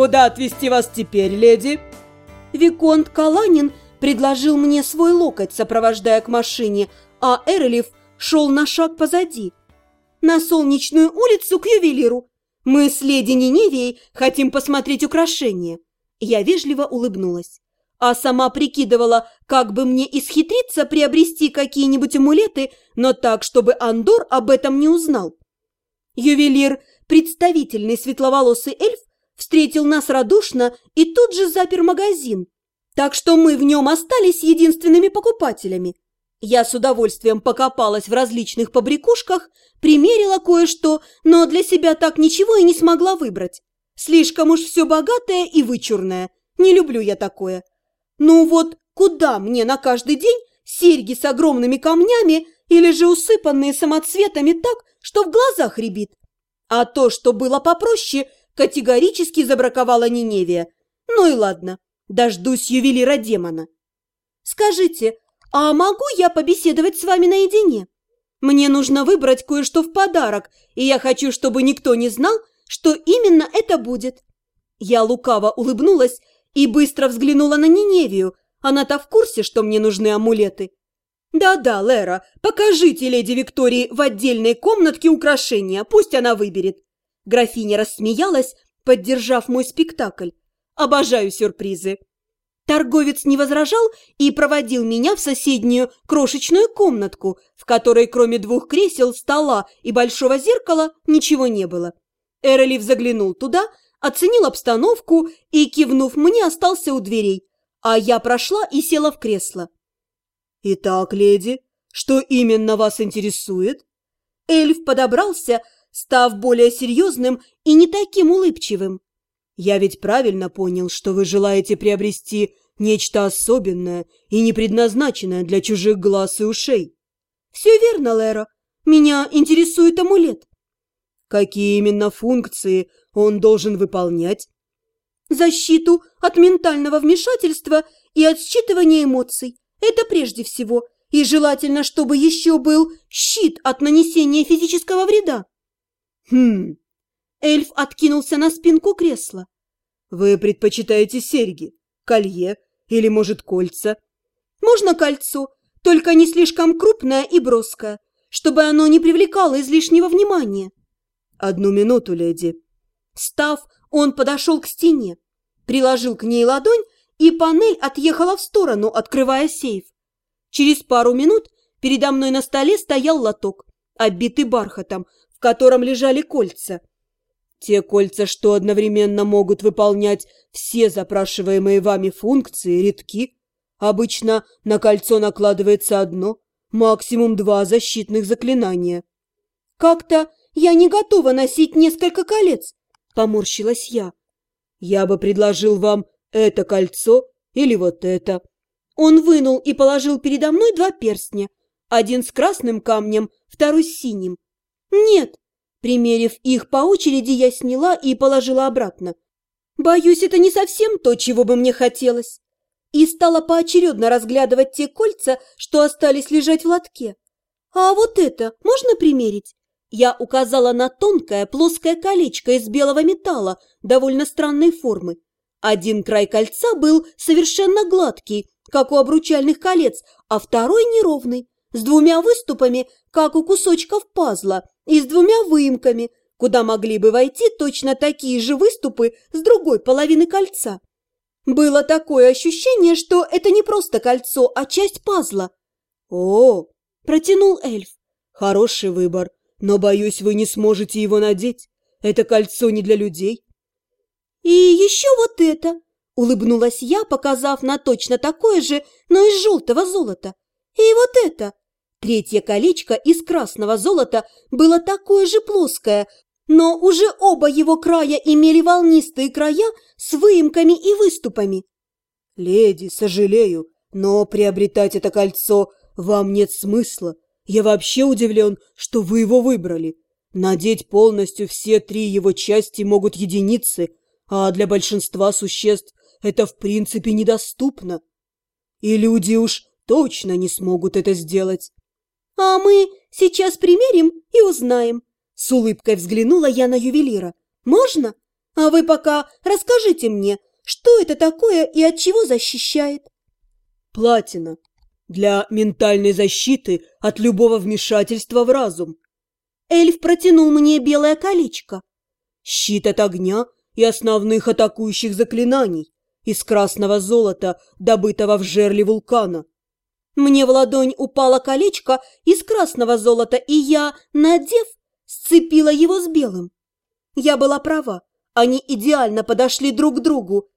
куда отвезти вас теперь, леди?» Виконт Каланин предложил мне свой локоть, сопровождая к машине, а Эрлиф шел на шаг позади. На солнечную улицу к ювелиру. Мы с леди Ниневией хотим посмотреть украшения. Я вежливо улыбнулась, а сама прикидывала, как бы мне исхитриться приобрести какие-нибудь амулеты, но так, чтобы Андор об этом не узнал. Ювелир, представительный светловолосый эльф, встретил нас радушно и тут же запер магазин, так что мы в нем остались единственными покупателями. Я с удовольствием покопалась в различных побрякушках, примерила кое-что, но для себя так ничего и не смогла выбрать. Слишком уж все богатое и вычурное. Не люблю я такое. Ну вот, куда мне на каждый день серьги с огромными камнями или же усыпанные самоцветами так, что в глазах рябит? А то, что было попроще, категорически забраковала Ниневия. Ну и ладно, дождусь ювелира демона. Скажите, а могу я побеседовать с вами наедине? Мне нужно выбрать кое-что в подарок, и я хочу, чтобы никто не знал, что именно это будет. Я лукаво улыбнулась и быстро взглянула на Ниневию. Она-то в курсе, что мне нужны амулеты. «Да-да, Лера, покажите леди Виктории в отдельной комнатке украшения, пусть она выберет». Графиня рассмеялась, поддержав мой спектакль. «Обожаю сюрпризы». Торговец не возражал и проводил меня в соседнюю крошечную комнатку, в которой кроме двух кресел, стола и большого зеркала ничего не было. Эролив заглянул туда, оценил обстановку и, кивнув мне, остался у дверей, а я прошла и села в кресло. «Итак, леди, что именно вас интересует?» Эльф подобрался, став более серьезным и не таким улыбчивым. «Я ведь правильно понял, что вы желаете приобрести нечто особенное и не предназначенное для чужих глаз и ушей?» «Все верно, Лера. Меня интересует амулет». «Какие именно функции он должен выполнять?» «Защиту от ментального вмешательства и от считывания эмоций. Это прежде всего. И желательно, чтобы еще был щит от нанесения физического вреда». «Хм...» Эльф откинулся на спинку кресла. «Вы предпочитаете серьги, колье или, может, кольца?» «Можно кольцо, только не слишком крупное и броское, чтобы оно не привлекало излишнего внимания». «Одну минуту, леди». Став, он подошел к стене, приложил к ней ладонь, и панель отъехала в сторону, открывая сейф. Через пару минут передо мной на столе стоял лоток, оббитый бархатом, в котором лежали кольца. Те кольца, что одновременно могут выполнять все запрашиваемые вами функции, редки. Обычно на кольцо накладывается одно, максимум два защитных заклинания. «Как-то я не готова носить несколько колец», — поморщилась я. «Я бы предложил вам это кольцо или вот это». Он вынул и положил передо мной два перстня, один с красным камнем, второй с синим. «Нет, Примерив их по очереди, я сняла и положила обратно. Боюсь, это не совсем то, чего бы мне хотелось. И стала поочередно разглядывать те кольца, что остались лежать в лотке. А вот это можно примерить? Я указала на тонкое плоское колечко из белого металла довольно странной формы. Один край кольца был совершенно гладкий, как у обручальных колец, а второй неровный, с двумя выступами, как у кусочков пазла, и с двумя выемками, куда могли бы войти точно такие же выступы с другой половины кольца. Было такое ощущение, что это не просто кольцо, а часть пазла. «О!» – протянул эльф. «Хороший выбор, но, боюсь, вы не сможете его надеть. Это кольцо не для людей». «И еще вот это!» – улыбнулась я, показав на точно такое же, но из желтого золота. «И вот это!» Третье колечко из красного золота было такое же плоское, но уже оба его края имели волнистые края с выемками и выступами. «Леди, сожалею, но приобретать это кольцо вам нет смысла. Я вообще удивлен, что вы его выбрали. Надеть полностью все три его части могут единицы, а для большинства существ это в принципе недоступно. И люди уж точно не смогут это сделать. «А мы сейчас примерим и узнаем». С улыбкой взглянула я на ювелира. «Можно?» А вы пока расскажите мне, что это такое и от чего защищает? Платина. Для ментальной защиты от любого вмешательства в разум. Эльф протянул мне белое колечко. Щит от огня и основных атакующих заклинаний из красного золота, добытого в жерле вулкана. Мне в ладонь упало колечко из красного золота, и я, надев, сцепила его с белым. Я была права, они идеально подошли друг к другу.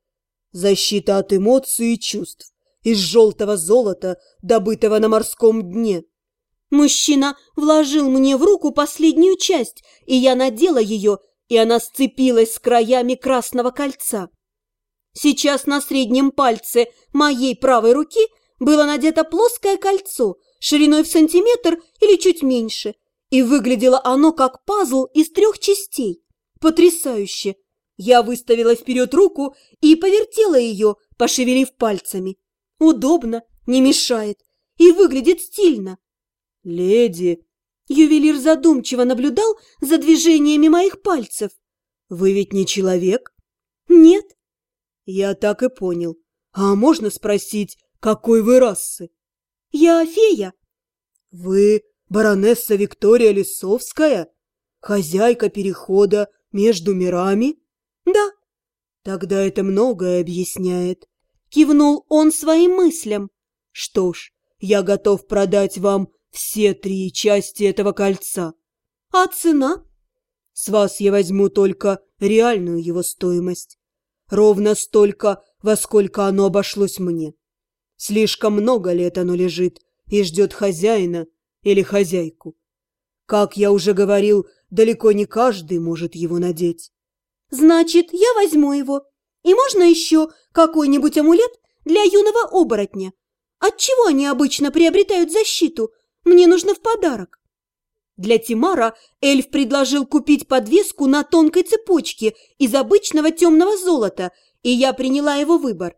Защита от эмоций и чувств из желтого золота, добытого на морском дне. Мужчина вложил мне в руку последнюю часть, и я надела ее, и она сцепилась с краями красного кольца. Сейчас на среднем пальце моей правой руки было надето плоское кольцо шириной в сантиметр или чуть меньше, и выглядело оно как пазл из трех частей. Потрясающе! Я выставила вперед руку и повертела ее, пошевелив пальцами. Удобно, не мешает и выглядит стильно. «Леди!» Ювелир задумчиво наблюдал за движениями моих пальцев. «Вы ведь не человек?» «Нет». «Я так и понял. А можно спросить, какой вы расы?» «Я фея». «Вы баронесса Виктория Лисовская? Хозяйка перехода между мирами?» «Да». «Тогда это многое объясняет». Кивнул он своим мыслям. «Что ж, я готов продать вам все три части этого кольца. А цена? С вас я возьму только реальную его стоимость. Ровно столько, во сколько оно обошлось мне. Слишком много лет оно лежит и ждет хозяина или хозяйку. Как я уже говорил, далеко не каждый может его надеть. Значит, я возьму его. И можно еще какой-нибудь амулет для юного оборотня? Отчего они обычно приобретают защиту? Мне нужно в подарок. Для Тимара эльф предложил купить подвеску на тонкой цепочке из обычного темного золота, и я приняла его выбор.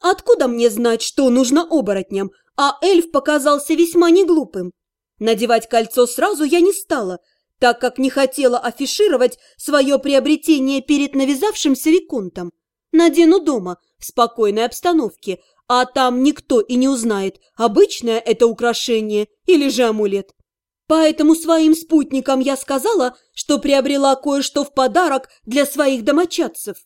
Откуда мне знать, что нужно оборотням, а эльф показался весьма неглупым? Надевать кольцо сразу я не стала, так как не хотела афишировать свое приобретение перед навязавшимся виконтом. Надену дома, в спокойной обстановке, а там никто и не узнает, обычное это украшение или же амулет. Поэтому своим спутникам я сказала, что приобрела кое-что в подарок для своих домочадцев.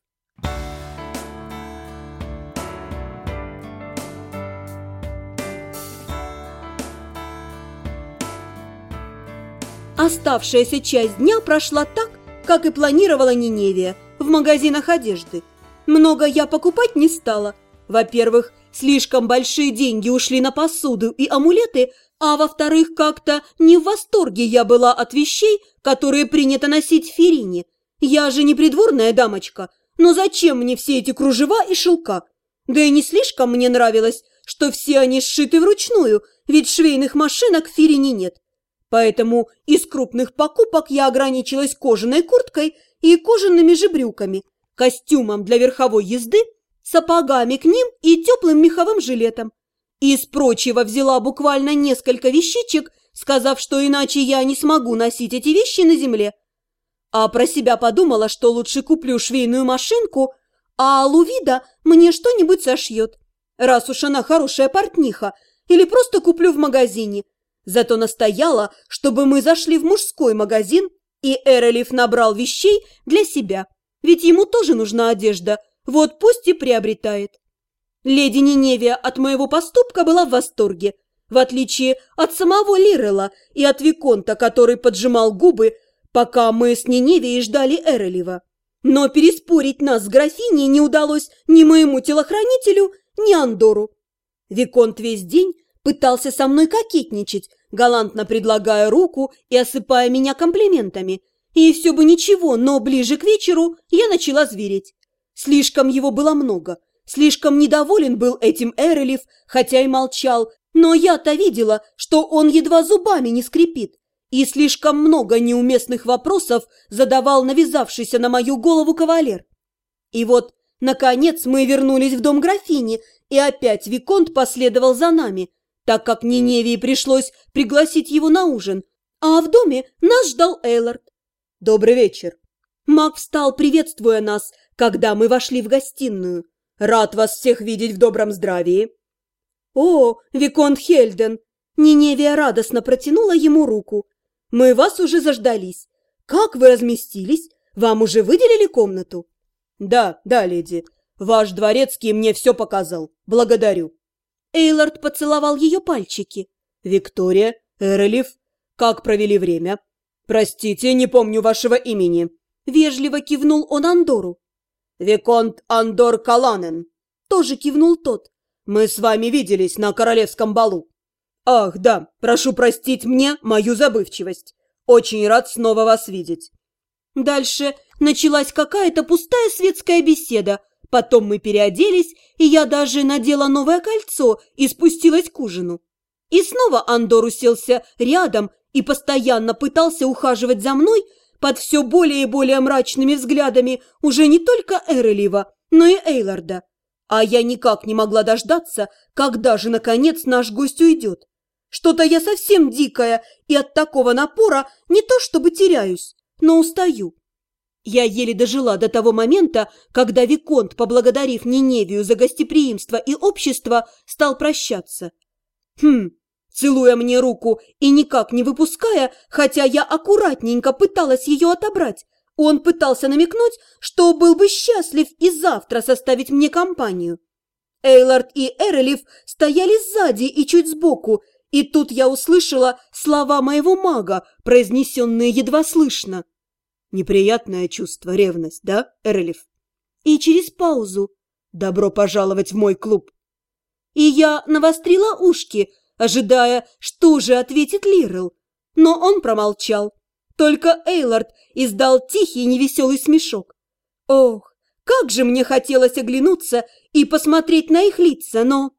Оставшаяся часть дня прошла так, как и планировала Ниневия, в магазинах одежды. Много я покупать не стала. Во-первых, Слишком большие деньги ушли на посуду и амулеты, а во-вторых, как-то не в восторге я была от вещей, которые принято носить в Ферине. Я же не придворная дамочка, но зачем мне все эти кружева и шелка? Да и не слишком мне нравилось, что все они сшиты вручную, ведь швейных машинок в Ферине нет. Поэтому из крупных покупок я ограничилась кожаной курткой и кожаными же брюками, костюмом для верховой езды сапогами к ним и теплым меховым жилетом. Из прочего взяла буквально несколько вещичек, сказав, что иначе я не смогу носить эти вещи на земле. А про себя подумала, что лучше куплю швейную машинку, а Лувида мне что-нибудь сошьет, раз уж она хорошая портниха, или просто куплю в магазине. Зато настояла, чтобы мы зашли в мужской магазин, и Эрелиф набрал вещей для себя, ведь ему тоже нужна одежда – вот пусть и приобретает. Леди Ниневия от моего поступка была в восторге, в отличие от самого Лирела и от Виконта, который поджимал губы, пока мы с Ниневией ждали Эрелева. Но переспорить нас с графиней не удалось ни моему телохранителю, ни Андору. Виконт весь день пытался со мной кокетничать, галантно предлагая руку и осыпая меня комплиментами. И все бы ничего, но ближе к вечеру я начала звереть. Слишком его было много, слишком недоволен был этим Эрелев, хотя и молчал, но я-то видела, что он едва зубами не скрипит, и слишком много неуместных вопросов задавал навязавшийся на мою голову кавалер. И вот, наконец, мы вернулись в дом графини, и опять Виконт последовал за нами, так как Ниневии пришлось пригласить его на ужин, а в доме нас ждал Эйлард. «Добрый вечер!» Маг встал, приветствуя нас, когда мы вошли в гостиную. «Рад вас всех видеть в добром здравии!» «О, Виконт Хельден!» Ниневия радостно протянула ему руку. «Мы вас уже заждались. Как вы разместились? Вам уже выделили комнату?» «Да, да, леди. Ваш дворецкий мне все показал. Благодарю». Эйлард поцеловал ее пальчики. «Виктория, Эрелев, как провели время?» «Простите, не помню вашего имени». Вежливо кивнул он Андору. «Виконт Андор Каланен». Тоже кивнул тот. «Мы с вами виделись на королевском балу». «Ах, да, прошу простить мне мою забывчивость. Очень рад снова вас видеть». Дальше началась какая-то пустая светская беседа. Потом мы переоделись, и я даже надела новое кольцо и спустилась к ужину. И снова Андор уселся рядом и постоянно пытался ухаживать за мной под все более и более мрачными взглядами уже не только Эрелива, но и Эйларда. А я никак не могла дождаться, когда же, наконец, наш гость уйдет. Что-то я совсем дикая, и от такого напора не то чтобы теряюсь, но устаю. Я еле дожила до того момента, когда Виконт, поблагодарив Ниневию за гостеприимство и общество, стал прощаться. Хм, целуя мне руку и никак не выпуская, хотя я аккуратненько пыталась ее отобрать, он пытался намекнуть, что был бы счастлив и завтра составить мне компанию. Эйлард и Эрелев стояли сзади и чуть сбоку, и тут я услышала слова моего мага, произнесенные едва слышно. Неприятное чувство, ревность, да, Эрелев? И через паузу. Добро пожаловать в мой клуб. И я навострила ушки, ожидая, что же ответит Лирел. Но он промолчал. Только Эйлард издал тихий невеселый смешок. Ох, как же мне хотелось оглянуться и посмотреть на их лица, но